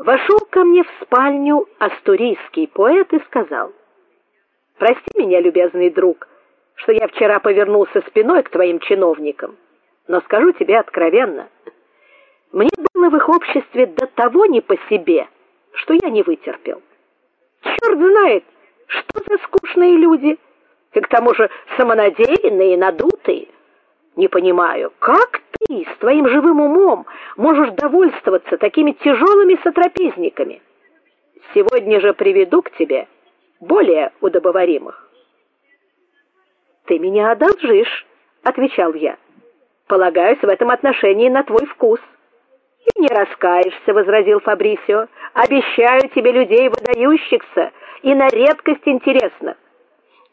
Вошел ко мне в спальню астурийский поэт и сказал: "Прости меня, любезный друг, что я вчера повернулся спиной к твоим чиновникам, но скажу тебе откровенно, мне было в их обществе до того не по себе, что я не вытерпел. Черт знает, что за скучные люди, и к тому же самонадеянные и надутые. Не понимаю, как ты с твоим живым умом можешь довольствоваться такими тяжелыми сотрапезниками? Сегодня же приведу к тебе более удобоваримых. Ты меня одолжишь, отвечал я. Полагаюсь в этом отношении на твой вкус. И не раскаешься, возразил Фабрисио. Обещаю тебе людей выдающихся и на редкость интересных.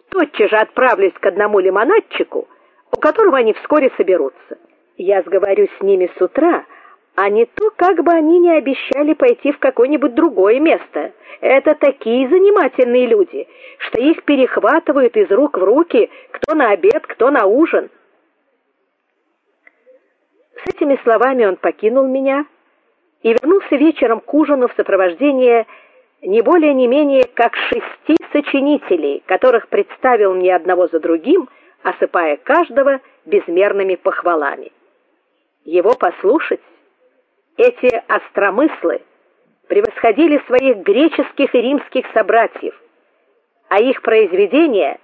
Тотчас же отправлюсь к одному лимонадчику, у которого они вскоре соберутся. Я сговорюсь с ними с утра, а не то, как бы они не обещали пойти в какое-нибудь другое место. Это такие занимательные люди, что их перехватывают из рук в руки, кто на обед, кто на ужин. С этими словами он покинул меня и вернулся вечером к ужину в сопровождении не более не менее как шести сочинителей, которых представил мне одного за другим, осыпая каждого безмерными похвалами. Его послушать эти остромыслы превосходили своих греческих и римских собратьев, а их произведения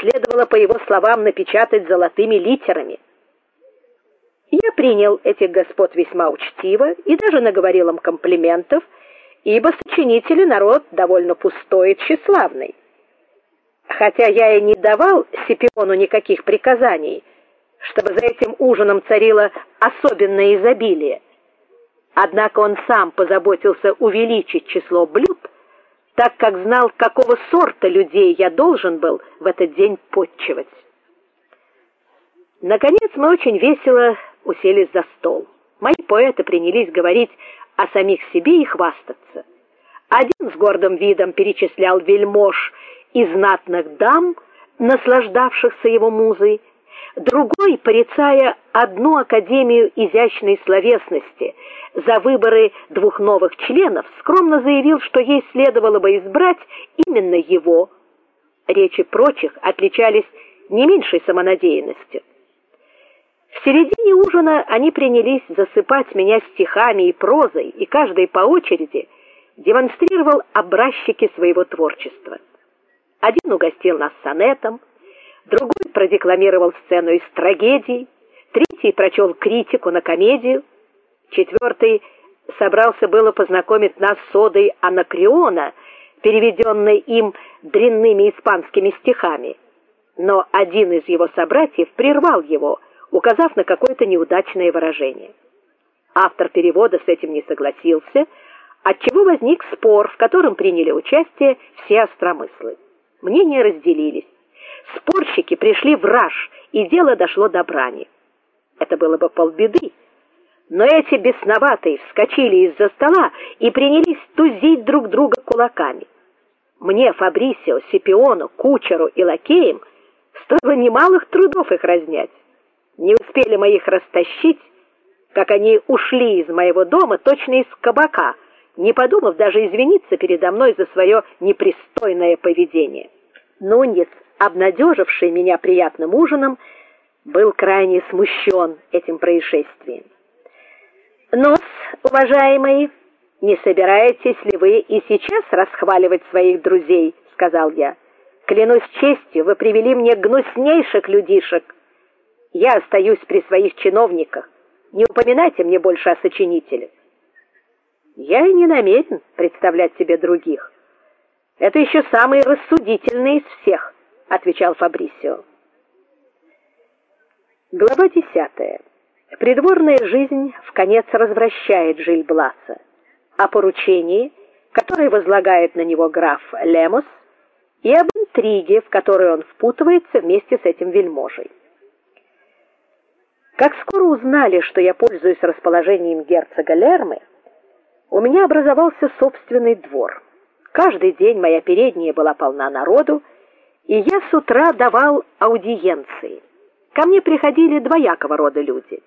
следовало по его словам напечатать золотыми литерами. Я принял этих господ весьма учтиво и даже наговорил им комплиментов, ибо сочинители народ довольно пустой и тщеславный. Хотя я и не давал Сипиону никаких приказаний, чтобы за этим ужином царило особенное изобилие. Однако он сам позаботился увеличить число блюд, так как знал, какого сорта людей я должен был в этот день подчивать. Наконец мы очень весело уселись за стол. Мои поэты принялись говорить о самих себе и хвастаться. Один с гордым видом перечислял вельмож и знатных дам, наслаждавшихся его музой, другой, порицая одну академию изящной словесности за выборы двух новых членов, скромно заявил, что ей следовало бы избрать именно его. Речи прочих отличались не меньшей самонадеянностью. В середине ужина они принялись засыпать меня стихами и прозой, и каждый по очереди демонстрировал образчики своего творчества. Один угостил нас сонетом, другой продекламировал сцену из трагедии, третий прочел критику на комедию, четвертый собрался было познакомить нас с одой Анакреона, переведенной им дрянными испанскими стихами. Но один из его собратьев прервал его, указав на какое-то неудачное выражение. Автор перевода с этим не согласился, отчего возник спор, в котором приняли участие все остромыслы. Мнения разделились. Спорщики пришли в раж, и дело дошло до брани. Это было бы полбеды. Но эти бесноватые вскочили из-за стола и принялись тузить друг друга кулаками. Мне, Фабрисио, Сипиону, кучеру и лакеям стоило немалых трудов их разнять. Не успели мы их растащить, как они ушли из моего дома точно из кабака, не подумав даже извиниться передо мной за свое непристойное поведение. Нуньес обнадеживший меня приятным ужином, был крайне смущен этим происшествием. Но, уважаемые, не собираетесь ли вы и сейчас расхваливать своих друзей, сказал я. Клянусь честью, вы привели мне гнуснейших людишек. Я остаюсь при своих чиновниках. Не упоминайте мне больше о сочинителях. Я и не намерен представлять себе других. Это еще самые рассудительные из всех отвечал Фабрисио. Глава 10. Придворная жизнь в конец развращает Жильбласа. О поручении, которое возлагает на него граф Лемос, и об интриге, в которую он впутывается вместе с этим вельможей. Как скоро узнали, что я пользуюсь расположением герцога Лермы, у меня образовался собственный двор. Каждый день моя передняя была полна народу, и я с утра давал аудиенции. Ко мне приходили двоякого рода люди.